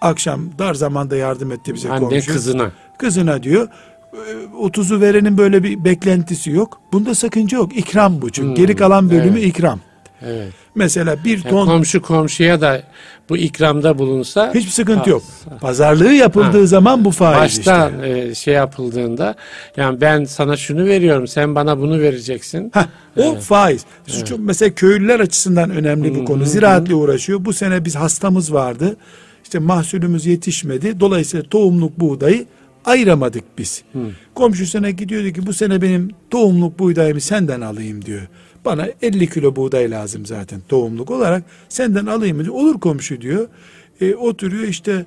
Akşam dar zamanda yardım etti bize Anne komşu. kızına. Kızına diyor. 30'u verenin böyle bir beklentisi yok. Bunda sakınca yok. İkram bu çünkü. Hmm, Geri kalan bölümü evet. ikram. Evet. Mesela bir ton... Yani komşu komşuya da bu ikramda bulunsa... Hiçbir sıkıntı yok. Pazarlığı yapıldığı ha. zaman bu faiz Başta işte. e, şey yapıldığında yani ben sana şunu veriyorum sen bana bunu vereceksin. Heh, o evet. faiz. Evet. Çok, mesela köylüler açısından önemli bir konu. Ziraatle uğraşıyor. Bu sene biz hastamız vardı. İşte mahsulümüz yetişmedi. Dolayısıyla tohumluk buğdayı ayıramadık biz. Hı. Komşusuna gidiyordu ki bu sene benim tohumluk buğdayımı senden alayım diyor. Bana 50 kilo buğday lazım zaten tohumluk olarak. Senden alayım diyor. Olur komşu diyor. E, oturuyor işte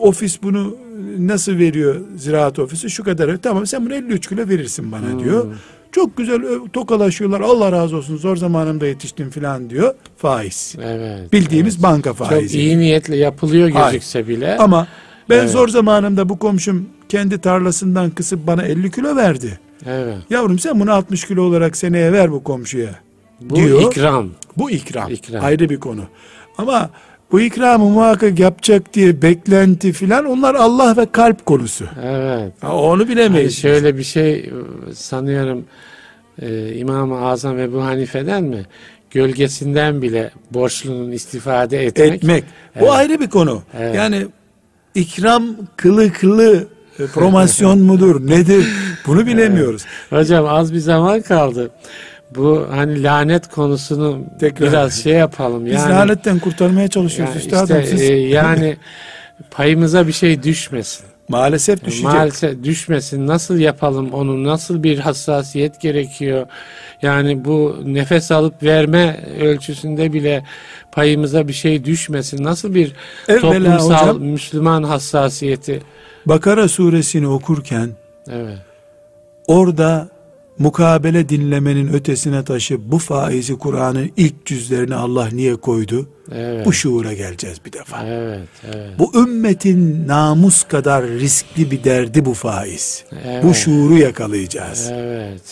ofis bunu nasıl veriyor ziraat ofisi şu kadar tamam sen bunu 53 kilo verirsin bana hmm. diyor. Çok güzel tokalaşıyorlar Allah razı olsun zor zamanımda yetiştim filan diyor. Faiz. Evet. Bildiğimiz evet. banka faizi. Çok iyi niyetle yapılıyor gözükse Hayır. bile. Ama ben evet. zor zamanımda bu komşum kendi tarlasından kısıp bana 50 kilo verdi. Evet. Yavrum sen bunu 60 kilo olarak seneye ver bu komşuya. Bu diyor. ikram. Bu ikram. ikram. Ayrı bir konu. Ama bu ikramı muhakkak yapacak diye beklenti filan onlar Allah ve kalp konusu. Evet. Ha, onu bilemeyiz. Hani şöyle bir şey sanıyorum e, İmam-ı Azam Ebu Hanife'den mi? Gölgesinden bile borçlunun istifade etmek. Etmek. Evet. Bu ayrı bir konu. Evet. Yani ikram kılıklı promosyon mudur nedir bunu bilemiyoruz. Hocam az bir zaman kaldı. Bu hani lanet konusunu Tekrar. biraz şey yapalım. Biz yani, lanetten kurtarmaya çalışıyoruz yani üstadım. Işte, siz... e, yani payımıza bir şey düşmesin. Maalesef düşecek. Maalesef düşmesin. Nasıl yapalım onu? Nasıl bir hassasiyet gerekiyor? Yani bu nefes alıp verme ölçüsünde bile payımıza bir şey düşmesin. Nasıl bir Evvela toplumsal hocam, Müslüman hassasiyeti? Bakara suresini okurken evet. orada mukabele dinlemenin ötesine taşıp bu faizi Kur'an'ın ilk cüzlerine Allah niye koydu? Evet. Bu şuura geleceğiz bir defa. Evet, evet. Bu ümmetin namus kadar riskli bir derdi bu faiz. Evet. Bu şuuru yakalayacağız. Evet.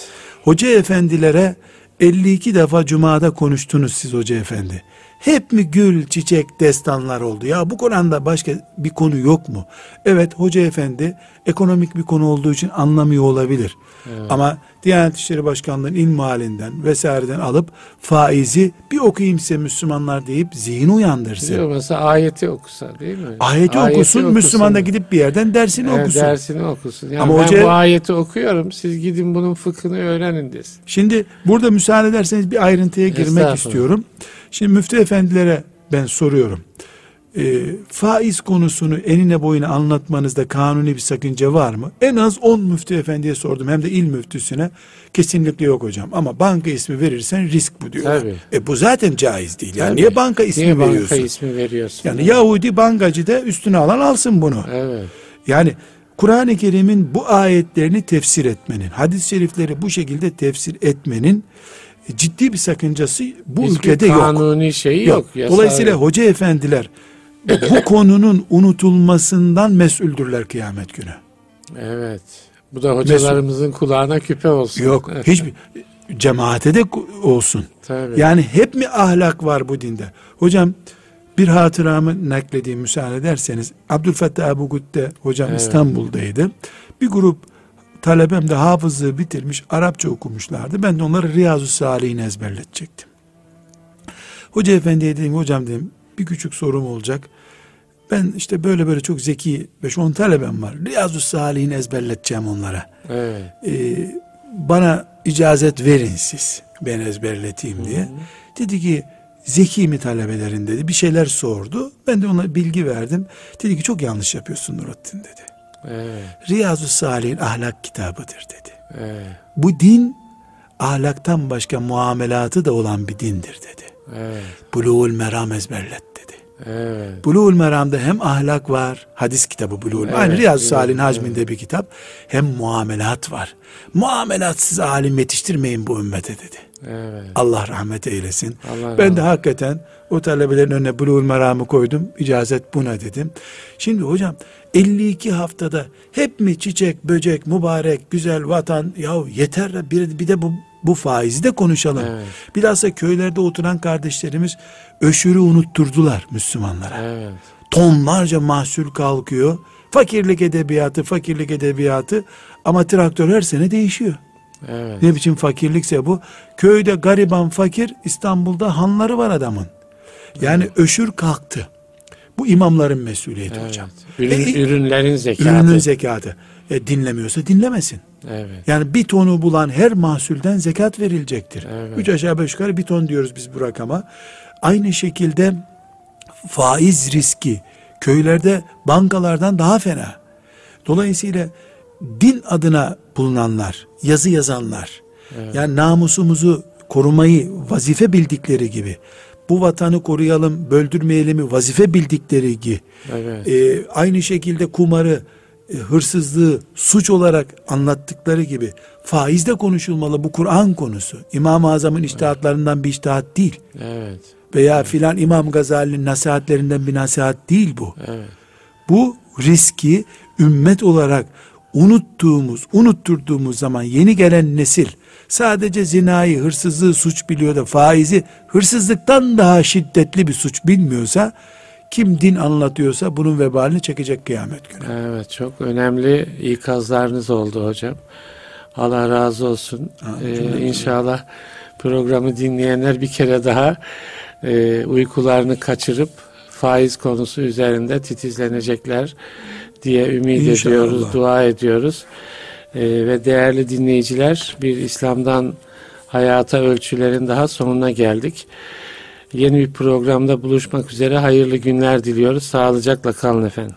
Hoca efendilere 52 defa cumada konuştunuz siz hoca efendi. Hep mi gül, çiçek, destanlar oldu? Ya bu Kur'an'da başka bir konu yok mu? Evet hoca efendi ekonomik bir konu olduğu için anlamıyor olabilir. Evet. Ama Diyanet İşleri Başkanlığı'nın ilm halinden vesaireden alıp faizi bir okuyayım size Müslümanlar deyip zihin uyandırsın. Diyor mesela ayeti okusa değil mi? Ayeti, ayeti okusun, okusun, Müslüman da gidip bir yerden dersini evet, okusun. Dersini okusun. Yani Ama ben hoca, bu ayeti okuyorum, siz gidin bunun fıkhını öğrenin desin. Şimdi burada müsaade ederseniz bir ayrıntıya girmek istiyorum. Şimdi müftü efendilere ben soruyorum e, faiz konusunu enine boyuna anlatmanızda kanuni bir sakınca var mı? En az 10 müftü efendiye sordum hem de il müftüsüne kesinlikle yok hocam ama banka ismi verirsen risk bu diyorlar. Tabii. E bu zaten caiz değil. Yani Tabii. niye banka ismi niye veriyorsun? banka ismi veriyorsun? Yani, Yahudi bankacı da üstüne alan alsın bunu. Evet. Yani Kur'an-ı Kerim'in bu ayetlerini tefsir etmenin, hadis-i şerifleri bu şekilde tefsir etmenin ciddi bir sakıncası bu Hiçbir ülkede yok. kanuni şeyi yok. yok. Dolayısıyla hoca efendiler bu konunun unutulmasından mesuldürler kıyamet günü. Evet. Bu da hocalarımızın Mesul. kulağına küpe olsun. Yok. Hiçbir cemaate de olsun. Tabii. Yani hep mi ahlak var bu dinde? Hocam bir hatıramı nakledeyim müsaade ederseniz. Abdülfettah Ebu Gütte hocam evet. İstanbul'daydı. Bir grup talebem de hafızlığı bitirmiş Arapça okumuşlardı. Ben de onları Riyazu Salih'ini ezberletecektim. Hoca efendiye dedim hocam dedim bir küçük sorum olacak. Ben işte böyle böyle çok zeki 5-10 talebem var. Riyazu Salih'ini ezberleteceğim onlara. Evet. Ee, bana icazet verin siz. Ben ezberleteyim diye. Hı-hı. Dedi ki zeki mi talebelerin dedi. Bir şeyler sordu. Ben de ona bilgi verdim. Dedi ki çok yanlış yapıyorsun Nurattin dedi. Evet. Riyazu Salih'in ahlak kitabıdır dedi. Evet. Bu din ahlaktan başka muamelatı da olan bir dindir dedi. Evet. Buluğul meram ezberlet dedi. Evet. Buluğul meramda hem ahlak var, hadis kitabı Buluğul evet, Aynı Riyazu Salih'in hacminde evet. bir kitap. Hem muamelat var. Muamelatsız alim yetiştirmeyin bu ümmete dedi. Evet. Allah rahmet eylesin. Allah ben rahmet. de hakikaten o talebelerin önüne Buluğul Meram'ı koydum. İcazet buna dedim. Şimdi hocam 52 haftada hep mi çiçek, böcek, mübarek, güzel vatan ya yeter bir, bir de bu bu faizi de konuşalım. Evet. Bilhassa köylerde oturan kardeşlerimiz öşürü unutturdular Müslümanlara. Evet. Tonlarca mahsul kalkıyor. Fakirlik edebiyatı, fakirlik edebiyatı ama traktör her sene değişiyor. Evet. Ne biçim fakirlikse bu. Köyde gariban fakir, İstanbul'da hanları var adamın. Yani evet. öşür kalktı. Bu imamların mesuliyeti evet. hocam. Ürün, e, ürünlerin zekatı. Ürünün zekatı. E, dinlemiyorsa dinlemesin. Evet. Yani bir tonu bulan her mahsulden zekat verilecektir. Evet. Üç aşağı beş yukarı bir ton diyoruz biz bu rakama. Aynı şekilde faiz riski köylerde bankalardan daha fena. Dolayısıyla din adına bulunanlar, yazı yazanlar, evet. yani namusumuzu korumayı vazife bildikleri gibi, bu vatanı koruyalım, böldürmeyelim vazife bildikleri gibi, evet. e, aynı şekilde kumarı, e, hırsızlığı suç olarak anlattıkları gibi faizde konuşulmalı bu Kur'an konusu. İmam-ı Azam'ın iştihatlarından bir iştihat değil. Evet. Veya evet. filan İmam Gazali'nin nasihatlerinden bir nasihat değil bu. Evet. Bu riski ümmet olarak unuttuğumuz, unutturduğumuz zaman yeni gelen nesil sadece zinayı, hırsızlığı suç biliyor da faizi hırsızlıktan daha şiddetli bir suç bilmiyorsa kim din anlatıyorsa bunun vebalini çekecek kıyamet günü. Evet çok önemli ikazlarınız oldu hocam. Allah razı olsun. Ha, ee, inşallah programı dinleyenler bir kere daha e, uykularını kaçırıp faiz konusu üzerinde titizlenecekler diye ümit İnşallah. ediyoruz, dua ediyoruz. Ee, ve değerli dinleyiciler bir İslam'dan hayata ölçülerin daha sonuna geldik. Yeni bir programda buluşmak üzere hayırlı günler diliyoruz. Sağlıcakla kalın efendim.